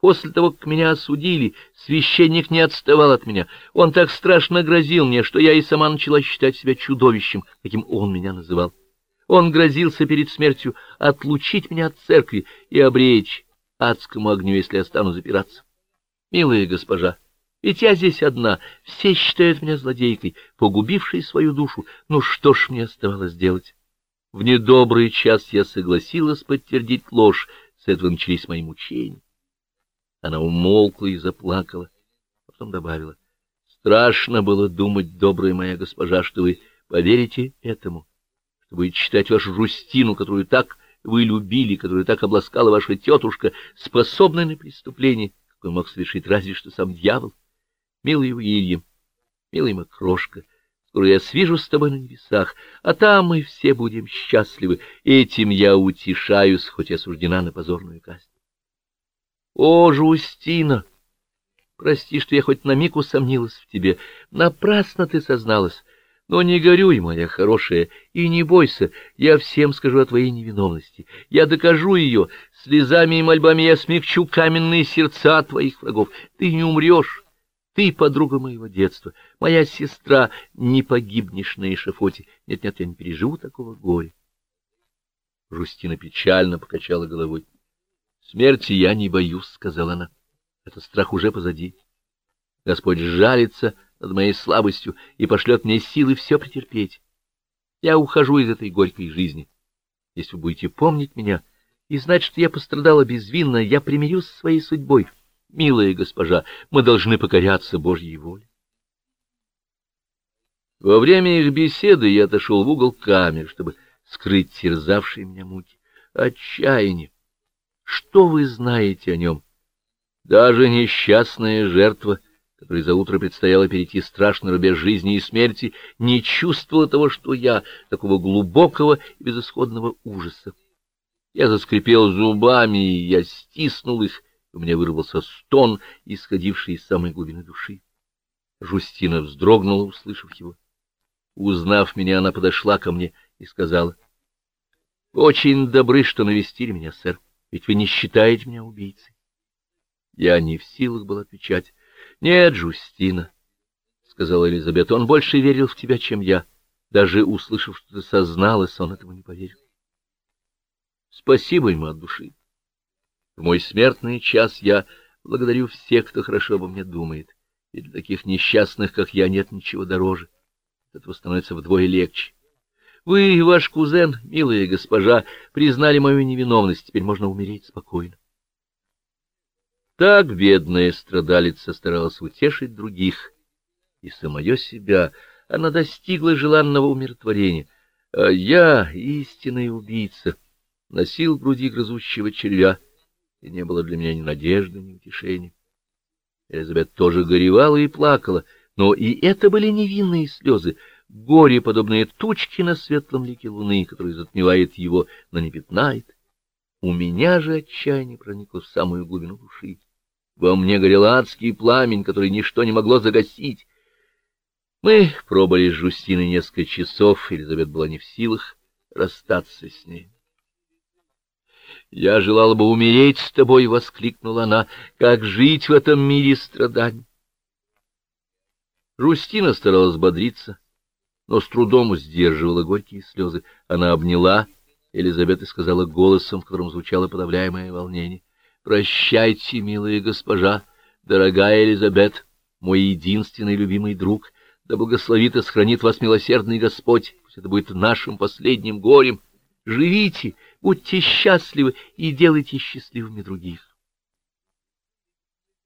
После того, как меня осудили, священник не отставал от меня. Он так страшно грозил мне, что я и сама начала считать себя чудовищем, каким он меня называл. Он грозился перед смертью отлучить меня от церкви и обречь адскому огню, если я стану запираться. Милая госпожа, ведь я здесь одна, все считают меня злодейкой, погубившей свою душу. Ну что ж мне оставалось делать? В недобрый час я согласилась подтвердить ложь, с этого начались мои мучения. Она умолкла и заплакала, а потом добавила. Страшно было думать, добрая моя госпожа, что вы поверите этому, что будете читать вашу Жустину, которую так вы любили, которую так обласкала ваша тетушка, способной на преступление, какое мог совершить разве что сам дьявол. Милый Уильям, милый Макрошка, скоро я свижу с тобой на небесах, а там мы все будем счастливы. Этим я утешаюсь, хоть осуждена на позорную казнь. О, Жустина! Прости, что я хоть на миг усомнилась в тебе. Напрасно ты созналась. Но не горюй, моя хорошая, и не бойся, я всем скажу о твоей невиновности. Я докажу ее, слезами и мольбами я смягчу каменные сердца твоих врагов. Ты не умрешь, ты подруга моего детства, моя сестра, не погибнешь на эшафоте. Нет-нет, я не переживу такого горя. Жустина печально покачала головой. Смерти я не боюсь, — сказала она. Этот страх уже позади. Господь жалится над моей слабостью и пошлет мне силы все претерпеть. Я ухожу из этой горькой жизни. Если вы будете помнить меня и знать, что я пострадала безвинно, я примирюсь с своей судьбой. Милая госпожа, мы должны покоряться Божьей воле. Во время их беседы я отошел в угол камеры, чтобы скрыть терзавшие меня муки. Отчаяние! Что вы знаете о нем? Даже несчастная жертва, которой за утро предстояло перейти страшный рубеж жизни и смерти, не чувствовала того, что я, такого глубокого и безысходного ужаса. Я заскрипел зубами, я стиснул их, у меня вырвался стон, исходивший из самой глубины души. Жустина вздрогнула, услышав его. Узнав меня, она подошла ко мне и сказала, — Очень добры, что навестили меня, сэр. Ведь вы не считаете меня убийцей. Я не в силах был отвечать. — Нет, Жустина, — сказала Элизабет, — он больше верил в тебя, чем я. Даже услышав, что ты созналась, он этому не поверил. Спасибо ему от души. В мой смертный час я благодарю всех, кто хорошо обо мне думает. И для таких несчастных, как я, нет ничего дороже. От этого становится вдвое легче. Вы и ваш кузен, милая госпожа, признали мою невиновность, теперь можно умереть спокойно. Так бедная страдалица старалась утешить других, и самое себя она достигла желанного умиротворения, а я, истинный убийца, носил в груди грызущего червя, и не было для меня ни надежды, ни утешения. Элизабет тоже горевала и плакала, но и это были невинные слезы, горе, подобные тучки на светлом лике луны, который затмевает его, но не пятнает. У меня же отчаяние проникло в самую глубину души. Во мне горел адский пламень, который ничто не могло загасить. Мы пробыли с Жустиной несколько часов, Елизавета была не в силах расстаться с ней. «Я желала бы умереть с тобой», — воскликнула она, — «как жить в этом мире страданий». Жустина старалась бодриться, но с трудом сдерживала горькие слезы. Она обняла Елизавета сказала голосом, в котором звучало подавляемое волнение. — Прощайте, милая госпожа, дорогая Елизабет, мой единственный любимый друг, да благословит и сохранит вас милосердный Господь, пусть это будет нашим последним горем. Живите, будьте счастливы и делайте счастливыми других.